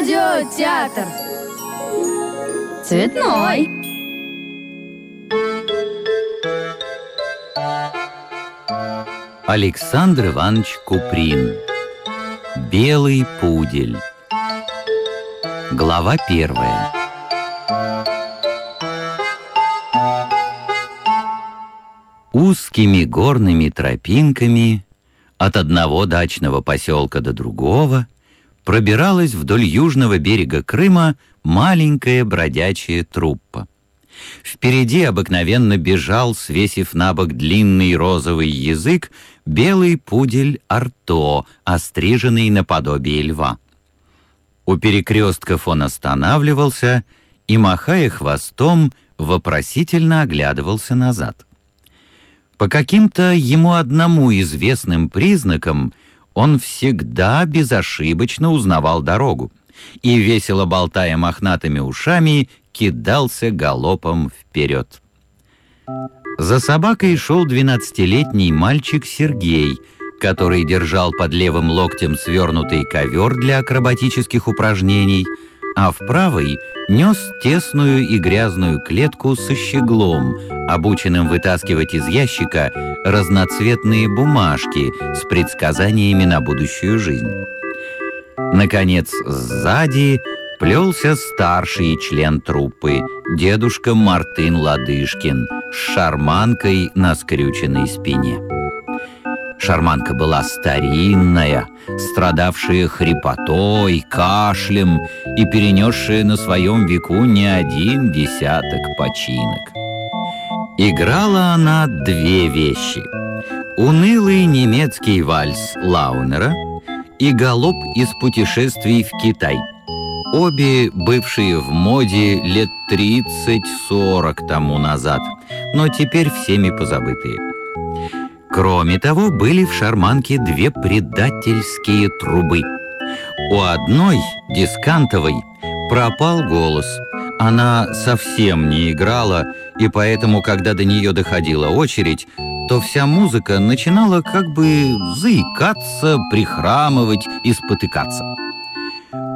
Радиотеатр. Цветной. Александр Иванович Куприн Белый пудель Глава первая Узкими горными тропинками от одного дачного поселка до другого пробиралась вдоль южного берега Крыма маленькая бродячая труппа. Впереди обыкновенно бежал, свесив на бок длинный розовый язык, белый пудель Арто, остриженный наподобие льва. У перекрестков он останавливался и, махая хвостом, вопросительно оглядывался назад. По каким-то ему одному известным признакам он всегда безошибочно узнавал дорогу и, весело болтая мохнатыми ушами, кидался галопом вперед. За собакой шел двенадцатилетний мальчик Сергей, который держал под левым локтем свернутый ковер для акробатических упражнений, а в правой нес тесную и грязную клетку со щеглом, обученным вытаскивать из ящика разноцветные бумажки с предсказаниями на будущую жизнь. Наконец, сзади плелся старший член труппы, дедушка Мартын Ладышкин, с шарманкой на скрюченной спине. Шарманка была старинная, страдавшая хрипотой, кашлем и перенесшая на своем веку не один десяток починок. Играла она две вещи. Унылый немецкий вальс Лаунера и галоп из путешествий в Китай – Обе бывшие в моде лет 30-40 тому назад, но теперь всеми позабытые. Кроме того, были в шарманке две предательские трубы. У одной, дискантовой, пропал голос. Она совсем не играла, и поэтому, когда до нее доходила очередь, то вся музыка начинала как бы заикаться, прихрамывать и спотыкаться.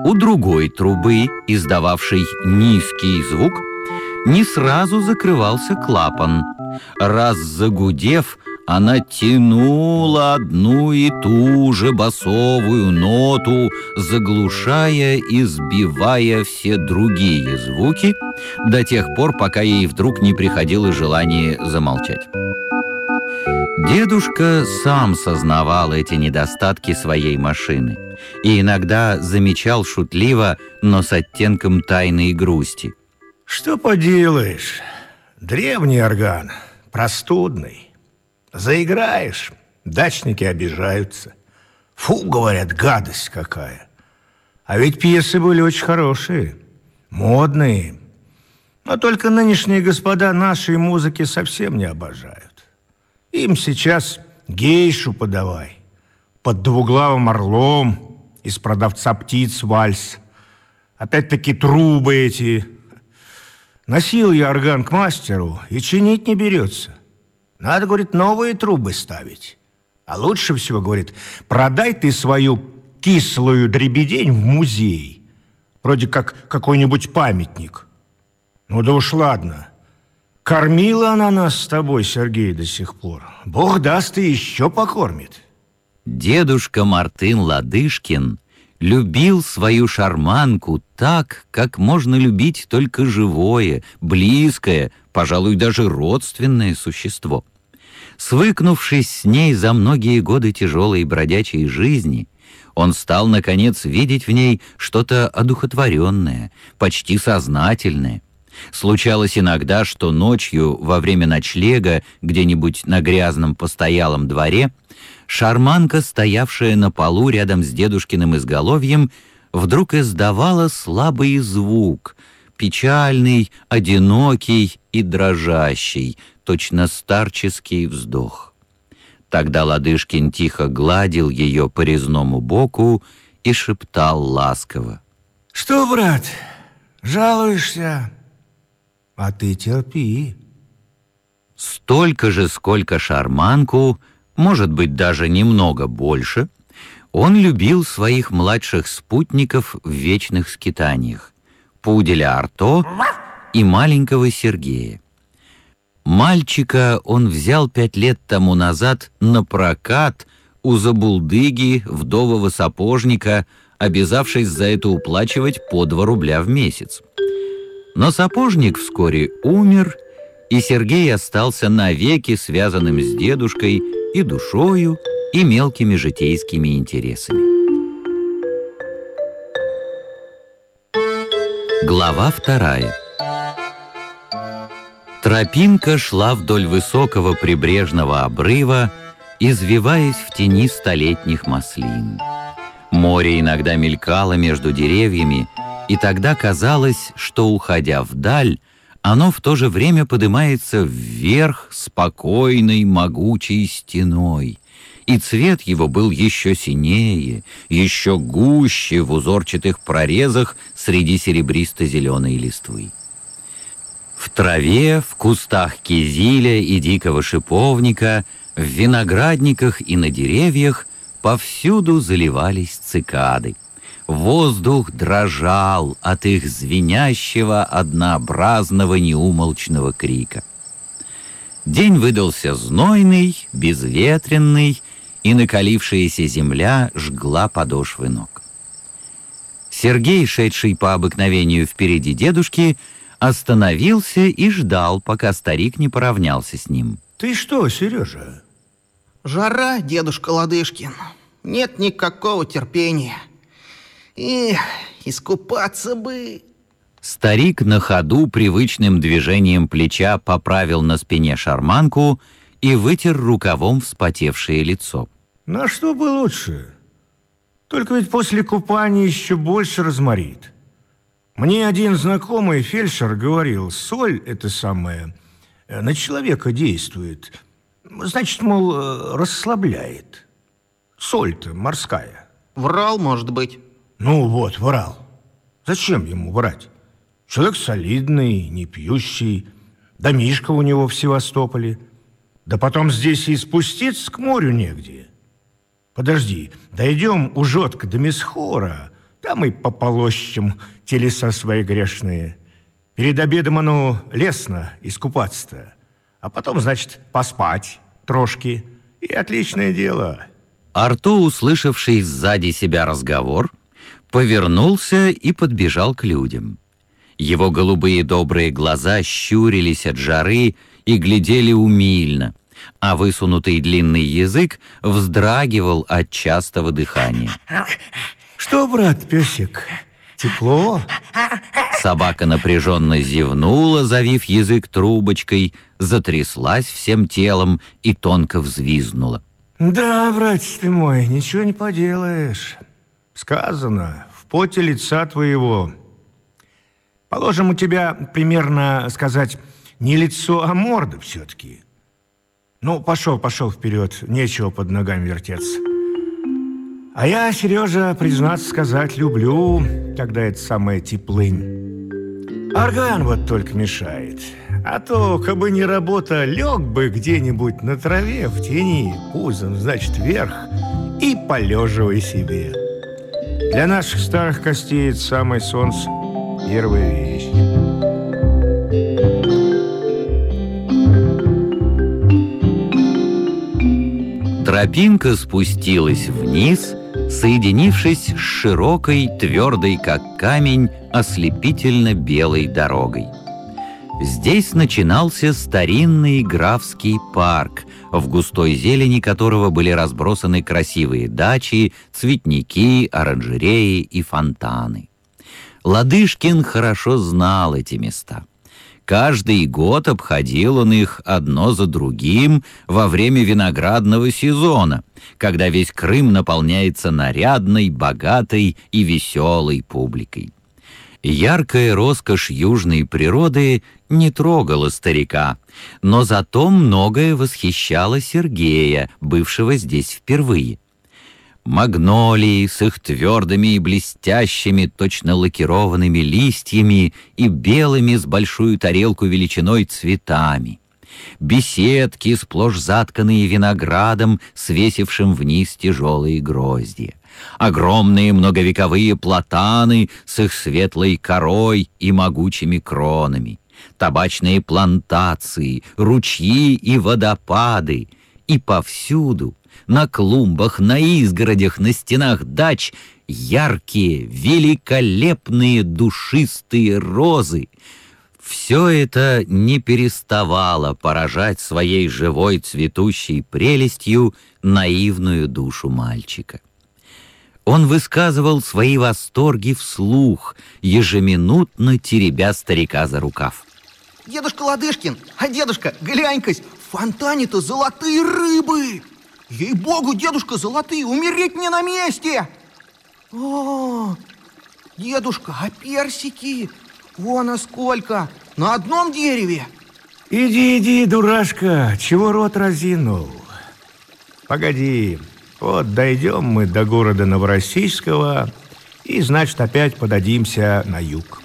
У другой трубы, издававшей низкий звук, не сразу закрывался клапан. Раз загудев, она тянула одну и ту же басовую ноту, заглушая и сбивая все другие звуки до тех пор, пока ей вдруг не приходило желание замолчать. Дедушка сам сознавал эти недостатки своей машины и иногда замечал шутливо, но с оттенком тайной грусти. Что поделаешь, древний орган, простудный. Заиграешь, дачники обижаются. Фу, говорят, гадость какая. А ведь пьесы были очень хорошие, модные. Но только нынешние господа нашей музыки совсем не обожают. Им сейчас гейшу подавай. Под двуглавым орлом из продавца птиц вальс. Опять-таки трубы эти. Носил я орган к мастеру и чинить не берется. Надо, говорит, новые трубы ставить. А лучше всего, говорит, продай ты свою кислую дребедень в музей. Вроде как какой-нибудь памятник. Ну да уж ладно. Кормила она нас с тобой, Сергей, до сих пор. Бог даст и еще покормит. Дедушка Мартын Ладышкин любил свою шарманку так, как можно любить только живое, близкое, пожалуй, даже родственное существо. Свыкнувшись с ней за многие годы тяжелой бродячей жизни, он стал, наконец, видеть в ней что-то одухотворенное, почти сознательное, Случалось иногда, что ночью, во время ночлега, где-нибудь на грязном постоялом дворе, шарманка, стоявшая на полу рядом с дедушкиным изголовьем, вдруг издавала слабый звук, печальный, одинокий и дрожащий, точно старческий вздох. Тогда Ладышкин тихо гладил ее по резному боку и шептал ласково. «Что, брат, жалуешься?» А ты терпи. Столько же, сколько шарманку, может быть, даже немного больше, Он любил своих младших спутников в вечных скитаниях, пуделя Арто и маленького Сергея. Мальчика он взял пять лет тому назад на прокат у забулдыги вдового сапожника, обязавшись за это уплачивать по два рубля в месяц. Но сапожник вскоре умер, и Сергей остался навеки связанным с дедушкой и душою, и мелкими житейскими интересами. Глава вторая. Тропинка шла вдоль высокого прибрежного обрыва, извиваясь в тени столетних маслин. Море иногда мелькало между деревьями, и тогда казалось, что, уходя вдаль, оно в то же время поднимается вверх спокойной, могучей стеной, и цвет его был еще синее, еще гуще в узорчатых прорезах среди серебристо-зеленой листвы. В траве, в кустах кизиля и дикого шиповника, в виноградниках и на деревьях повсюду заливались цикады. Воздух дрожал от их звенящего, однообразного, неумолчного крика. День выдался знойный, безветренный, и накалившаяся земля жгла подошвы ног. Сергей, шедший по обыкновению впереди дедушки, остановился и ждал, пока старик не поравнялся с ним. Ты что, Сережа? Жара, дедушка Ладышкин. Нет никакого терпения. И искупаться бы... Старик на ходу привычным движением плеча поправил на спине шарманку и вытер рукавом вспотевшее лицо. На что бы лучше? Только ведь после купания еще больше разморит. Мне один знакомый фельдшер говорил, соль это самое э, на человека действует. Значит, мол, э, расслабляет. Соль-то морская. Врал, может быть. Ну вот, врал. Зачем ему врать? Человек солидный, не пьющий, домишка у него в Севастополе. Да потом здесь и спуститься к морю негде. Подожди, дойдем у Жотка до Месхора, там и пополощем телеса свои грешные. Перед обедом оно лестно искупаться-то, а потом, значит, поспать трошки. И отличное дело. Арто, услышавший сзади себя разговор, повернулся и подбежал к людям. Его голубые добрые глаза щурились от жары и глядели умильно — а высунутый длинный язык вздрагивал от частого дыхания. Что, брат, песик, тепло? Собака напряженно зевнула, завив язык трубочкой, затряслась всем телом и тонко взвизгнула. Да, братец ты мой, ничего не поделаешь. Сказано, в поте лица твоего. Положим, у тебя примерно, сказать, не лицо, а морда все-таки. Ну, пошел, пошел вперед, нечего под ногами вертеться. А я, Сережа, признаться сказать, люблю, когда это самая теплынь. Орган вот только мешает. А то, как бы не работа, лег бы где-нибудь на траве, в тени, пузом, значит, вверх, и полеживай себе. Для наших старых костей это самое солнце – первая вещь. Тропинка спустилась вниз, соединившись с широкой, твердой, как камень, ослепительно белой дорогой. Здесь начинался старинный графский парк, в густой зелени которого были разбросаны красивые дачи, цветники, оранжереи и фонтаны. Ладышкин хорошо знал эти места — Каждый год обходил он их одно за другим во время виноградного сезона, когда весь Крым наполняется нарядной, богатой и веселой публикой. Яркая роскошь южной природы не трогала старика, но зато многое восхищало Сергея, бывшего здесь впервые магнолии с их твердыми и блестящими, точно лакированными листьями и белыми с большую тарелку величиной цветами, беседки, сплошь затканные виноградом, свесившим вниз тяжелые гроздья, огромные многовековые платаны с их светлой корой и могучими кронами, табачные плантации, ручьи и водопады, и повсюду, на клумбах, на изгородях, на стенах дач, яркие, великолепные душистые розы. Все это не переставало поражать своей живой цветущей прелестью наивную душу мальчика. Он высказывал свои восторги вслух, ежеминутно теребя старика за рукав. Дедушка Ладышкин, а дедушка, глянь-кась, в фонтане-то золотые рыбы! Ей-богу, дедушка, золотые, умереть мне на месте! О, дедушка, а персики? Вон а сколько! На одном дереве! Иди, иди, дурашка, чего рот разинул? Погоди, вот дойдем мы до города Новороссийского и, значит, опять подадимся на юг.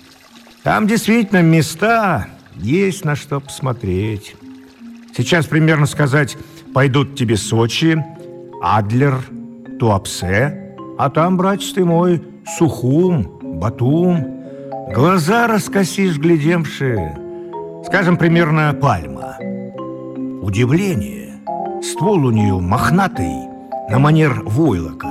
Там действительно места есть на что посмотреть. Сейчас примерно сказать, пойдут тебе Сочи, Адлер, Туапсе, а там, братец ты мой, Сухум, Батум. Глаза раскосишь, глядемши. Скажем, примерно пальма. Удивление. Ствол у нее мохнатый, на манер войлока,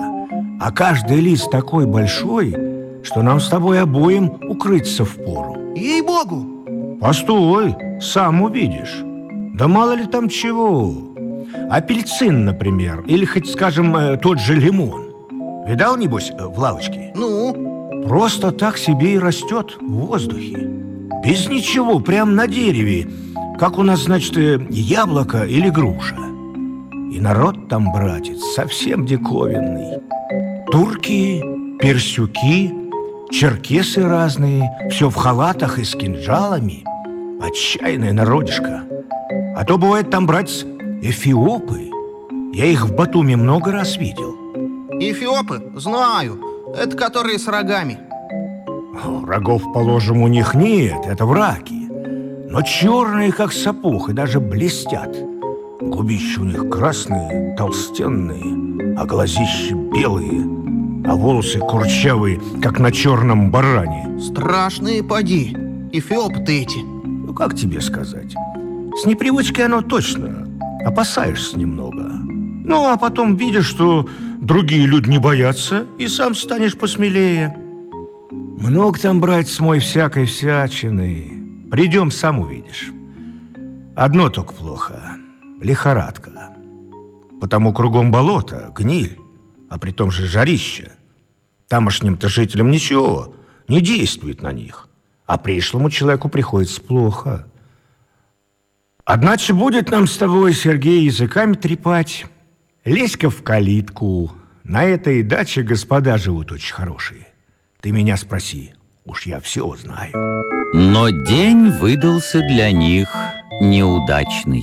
а каждый лист такой большой, что нам с тобой обоим укрыться в пору. Ей-богу! Постой, сам увидишь. Да мало ли там чего. Апельсин, например, или хоть, скажем, э, тот же лимон. Видал, небось, э, в лавочке? Ну, Просто так себе и растет в воздухе. Без ничего, прям на дереве, как у нас, значит, э, яблоко или груша. И народ там, братец, совсем диковинный. Турки, персюки, черкесы разные, все в халатах и с кинжалами. Отчаянная народишко. А то бывает там, братец, эфиопы. Я их в Батуми много раз видел. эфиопы, знаю. Это которые с рогами. Рогов, положим, у них нет, это враки. Но черные, как сапог, и даже блестят. Губища у них красные, толстенные, а глазища белые, а волосы курчавые, как на черном баране. Страшные поди. Эфиопы-то эти. Ну, как тебе сказать? С непривычки оно точно. Опасаешься немного. Ну, а потом видишь, что другие люди не боятся, и сам станешь посмелее. Много там, братец мой, всякой всячины. Придем, сам увидишь. Одно только плохо. Лихорадка. Потому кругом болото, гниль, а при том же жарище. Тамошним-то жителям ничего не действует на них. А пришлому человеку приходится плохо. Одначе будет нам с тобой, Сергей, языками трепать. Лезь-ка в калитку. На этой даче господа живут очень хорошие. Ты меня спроси, уж я все знаю. Но день выдался для них неудачный.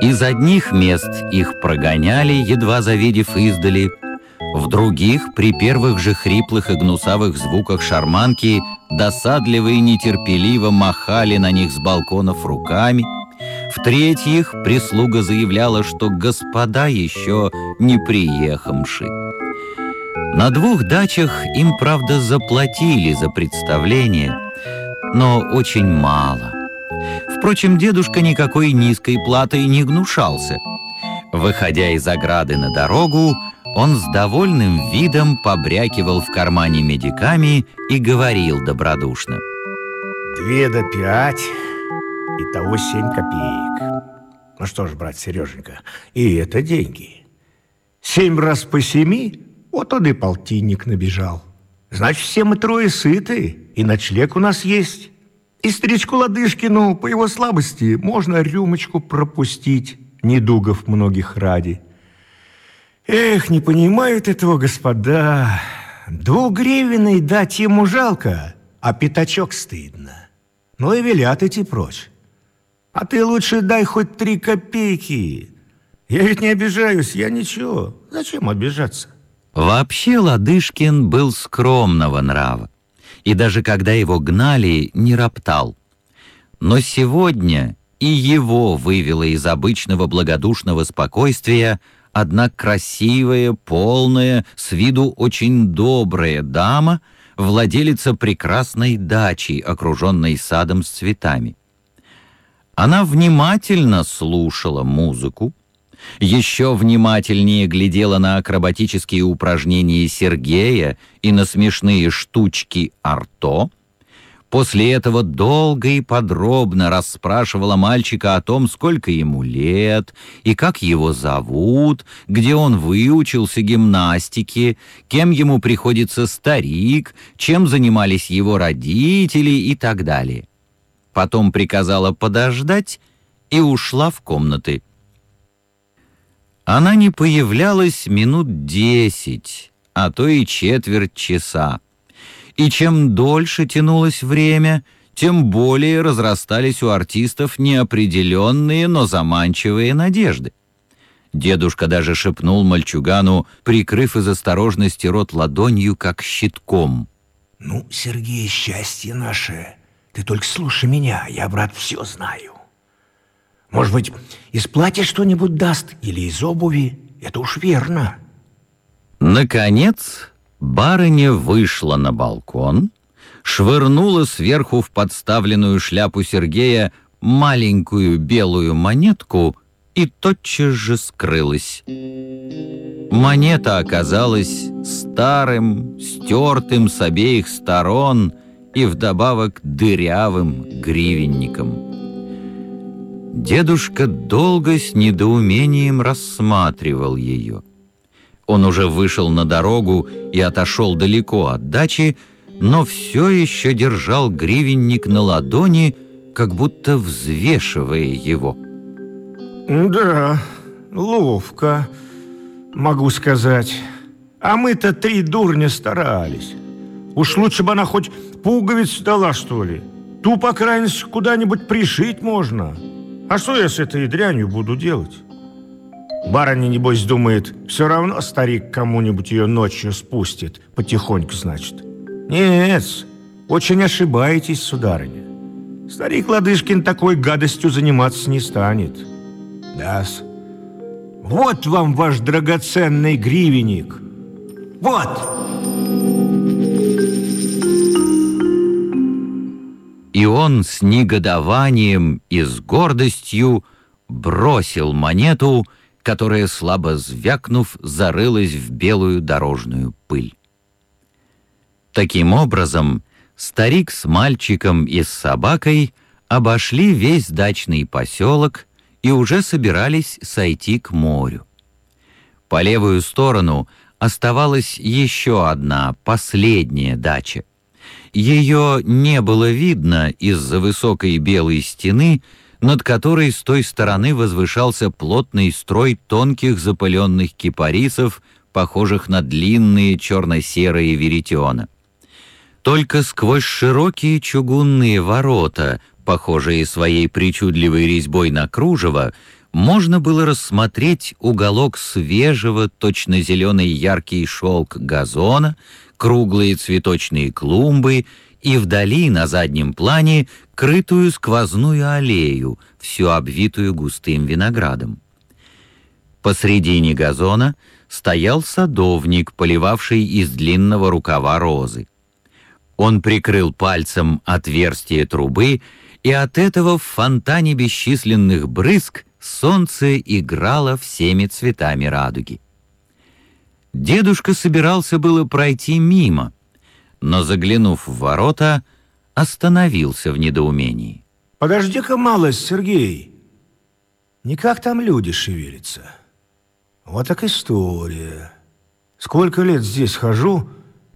Из одних мест их прогоняли, едва завидев издали, в других, при первых же хриплых и гнусавых звуках шарманки, досадливо и нетерпеливо махали на них с балконов руками. В-третьих, прислуга заявляла, что господа еще не приехавши. На двух дачах им, правда, заплатили за представление, но очень мало. Впрочем, дедушка никакой низкой платой не гнушался. Выходя из ограды на дорогу, он с довольным видом побрякивал в кармане медиками и говорил добродушно. Две до пять, итого семь копеек. Ну что ж, брат Сереженька, и это деньги. Семь раз по семи, вот он и полтинник набежал. Значит, все мы трое сыты, и ночлег у нас есть. И старичку Ладышкину, по его слабости, можно рюмочку пропустить, недугов многих ради. Эх, не понимают этого господа. Двугривенный дать ему жалко, а пятачок стыдно. Ну и велят идти прочь. А ты лучше дай хоть три копейки. Я ведь не обижаюсь, я ничего. Зачем обижаться? Вообще Ладышкин был скромного нрава, и даже когда его гнали, не роптал. Но сегодня и его вывело из обычного благодушного спокойствия одна красивая, полная, с виду очень добрая дама, владелица прекрасной дачи, окруженной садом с цветами. Она внимательно слушала музыку, еще внимательнее глядела на акробатические упражнения Сергея и на смешные штучки Арто, После этого долго и подробно расспрашивала мальчика о том, сколько ему лет и как его зовут, где он выучился гимнастике, кем ему приходится старик, чем занимались его родители и так далее. Потом приказала подождать и ушла в комнаты. Она не появлялась минут десять, а то и четверть часа. И чем дольше тянулось время, тем более разрастались у артистов неопределенные, но заманчивые надежды. Дедушка даже шепнул мальчугану, прикрыв из осторожности рот ладонью, как щитком. «Ну, Сергей, счастье наше. Ты только слушай меня, я, брат, все знаю. Может быть, из платья что-нибудь даст или из обуви? Это уж верно». Наконец, барыня вышла на балкон, швырнула сверху в подставленную шляпу Сергея маленькую белую монетку и тотчас же скрылась. Монета оказалась старым, стертым с обеих сторон и вдобавок дырявым гривенником. Дедушка долго с недоумением рассматривал ее. Он уже вышел на дорогу и отошел далеко от дачи, но все еще держал гривенник на ладони, как будто взвешивая его. «Да, ловко, могу сказать. А мы-то три дурня старались. Уж лучше бы она хоть пуговиц дала, что ли. Ту, по крайней мере, куда-нибудь пришить можно». А что я с этой дрянью буду делать? Барыня, небось, думает, все равно старик кому-нибудь ее ночью спустит, потихоньку, значит. Нет, очень ошибаетесь, сударыня. Старик Ладышкин такой гадостью заниматься не станет. да -с. Вот вам ваш драгоценный гривенник. Вот! и он с негодованием и с гордостью бросил монету, которая, слабо звякнув, зарылась в белую дорожную пыль. Таким образом, старик с мальчиком и с собакой обошли весь дачный поселок и уже собирались сойти к морю. По левую сторону оставалась еще одна, последняя дача. Ее не было видно из-за высокой белой стены, над которой с той стороны возвышался плотный строй тонких запыленных кипарисов, похожих на длинные черно-серые веретена. Только сквозь широкие чугунные ворота, похожие своей причудливой резьбой на кружево, можно было рассмотреть уголок свежего, точно зеленый яркий шелк газона, круглые цветочные клумбы и вдали на заднем плане крытую сквозную аллею, всю обвитую густым виноградом. Посредине газона стоял садовник, поливавший из длинного рукава розы. Он прикрыл пальцем отверстие трубы, и от этого в фонтане бесчисленных брызг солнце играло всеми цветами радуги. Дедушка собирался было пройти мимо, но, заглянув в ворота, остановился в недоумении. «Подожди-ка малость, Сергей. Никак там люди шевелятся. Вот так история. Сколько лет здесь хожу,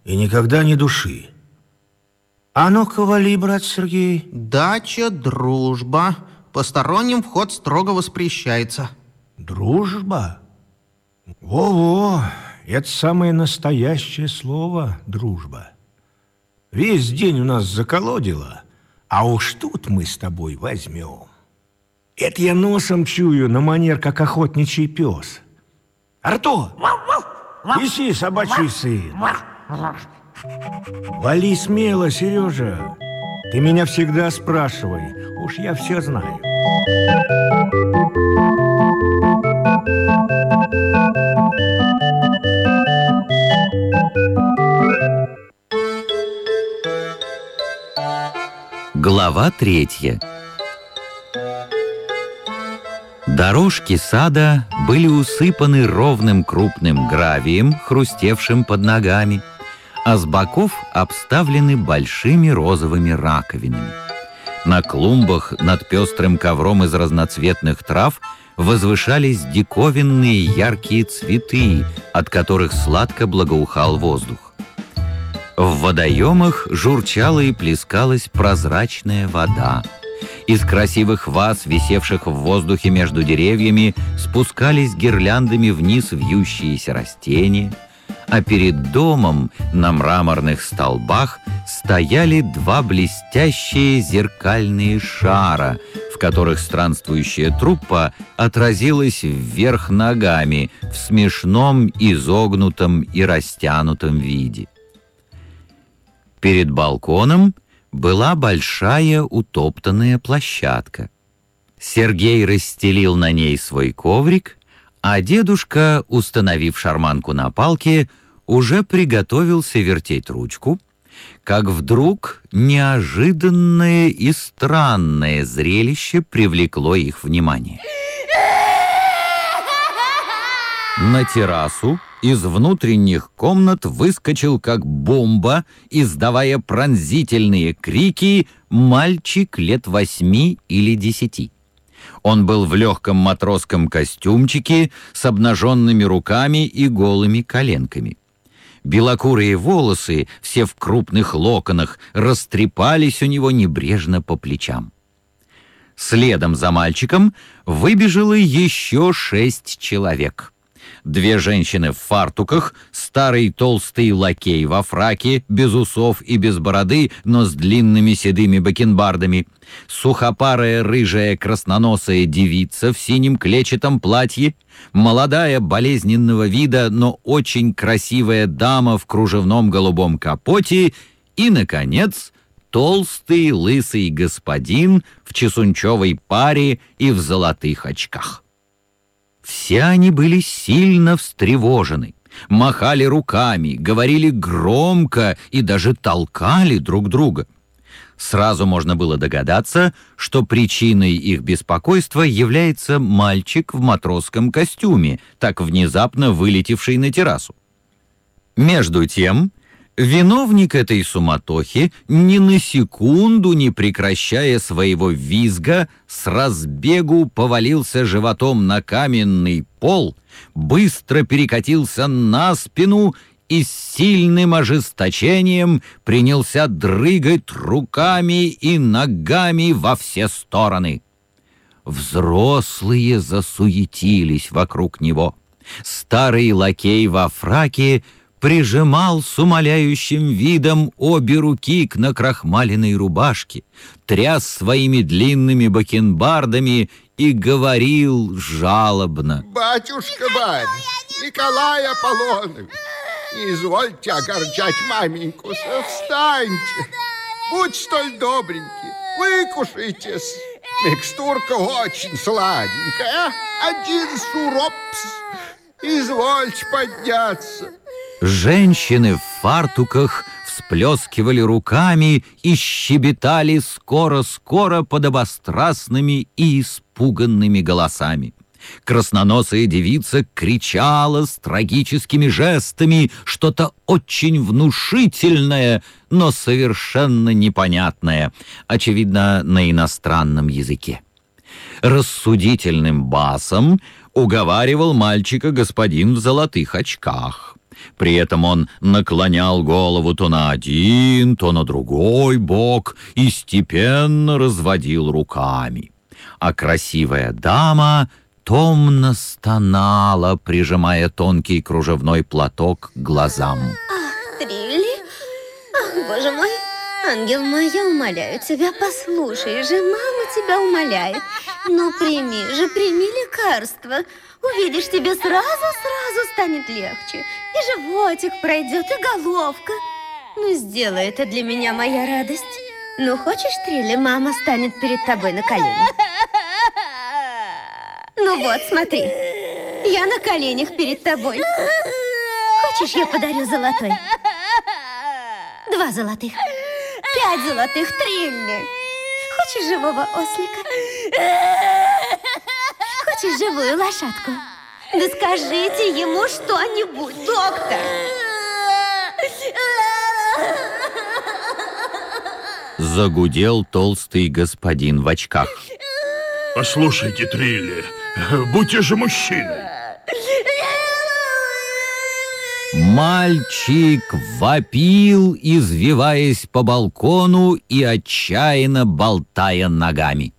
и никогда ни души. А ну-ка, вали, брат Сергей». «Дача, дружба. Посторонним вход строго воспрещается». «Дружба? Во-во!» Это самое настоящее слово «дружба». Весь день у нас заколодило, а уж тут мы с тобой возьмем. Это я носом чую на манер, как охотничий пес. Арто! Иси, собачий сын! Вали смело, Сережа. Ты меня всегда спрашивай. Уж я все знаю. Глава третья Дорожки сада были усыпаны ровным крупным гравием, хрустевшим под ногами, а с боков обставлены большими розовыми раковинами. На клумбах над пестрым ковром из разноцветных трав возвышались диковинные яркие цветы, от которых сладко благоухал воздух. В водоемах журчала и плескалась прозрачная вода. Из красивых ваз, висевших в воздухе между деревьями, спускались гирляндами вниз вьющиеся растения, а перед домом на мраморных столбах стояли два блестящие зеркальные шара, в которых странствующая труппа отразилась вверх ногами в смешном, изогнутом и растянутом виде. Перед балконом была большая утоптанная площадка. Сергей расстелил на ней свой коврик, а дедушка, установив шарманку на палке, уже приготовился вертеть ручку, как вдруг неожиданное и странное зрелище привлекло их внимание. На террасу из внутренних комнат выскочил как бомба, издавая пронзительные крики, мальчик лет восьми или десяти. Он был в легком матросском костюмчике с обнаженными руками и голыми коленками. Белокурые волосы, все в крупных локонах, растрепались у него небрежно по плечам. Следом за мальчиком выбежало еще шесть человек — Две женщины в фартуках, старый толстый лакей во фраке, без усов и без бороды, но с длинными седыми бакенбардами, сухопарая рыжая красноносая девица в синем клетчатом платье, молодая болезненного вида, но очень красивая дама в кружевном голубом капоте. И, наконец, толстый лысый господин в чесунчевой паре и в золотых очках. Все они были сильно встревожены, махали руками, говорили громко и даже толкали друг друга. Сразу можно было догадаться, что причиной их беспокойства является мальчик в матросском костюме, так внезапно вылетевший на террасу. Между тем, Виновник этой суматохи, ни на секунду не прекращая своего визга, с разбегу повалился животом на каменный пол, быстро перекатился на спину и с сильным ожесточением принялся дрыгать руками и ногами во все стороны. Взрослые засуетились вокруг него. Старый лакей во фраке — прижимал с умоляющим видом обе руки к накрахмаленной рубашке, тряс своими длинными бакенбардами и говорил жалобно. «Батюшка барин, Николай Аполлонович, не извольте огорчать маменьку, встаньте, будь столь добренький, выкушайтесь. Микстурка очень сладенькая, один суропс, извольте подняться». Женщины в фартуках всплескивали руками и щебетали скоро-скоро подобострастными и испуганными голосами. Красноносая девица кричала с трагическими жестами что-то очень внушительное, но совершенно непонятное, очевидно, на иностранном языке. Рассудительным басом уговаривал мальчика господин в золотых очках. При этом он наклонял голову то на один, то на другой бок и степенно разводил руками. А красивая дама томно стонала, прижимая тонкий кружевной платок к глазам. Ах, Трилли! Ах, боже мой! Ангел мой, я умоляю тебя, послушай же, мама тебя умоляет. Ну, прими же, прими лекарство. Увидишь, тебе сразу-сразу станет легче. И животик пройдет, и головка. Ну, сделай это для меня, моя радость. Ну, хочешь, Трилли, мама станет перед тобой на колени? Ну вот, смотри. Я на коленях перед тобой. Хочешь, я подарю золотой? Два золотых. Пять золотых трилли. Хочешь живого ослика? Хочешь живую лошадку? Да скажите ему что-нибудь, доктор. Загудел толстый господин в очках. Послушайте, Трилли, будьте же мужчиной. Мальчик вопил, извиваясь по балкону и отчаянно болтая ногами.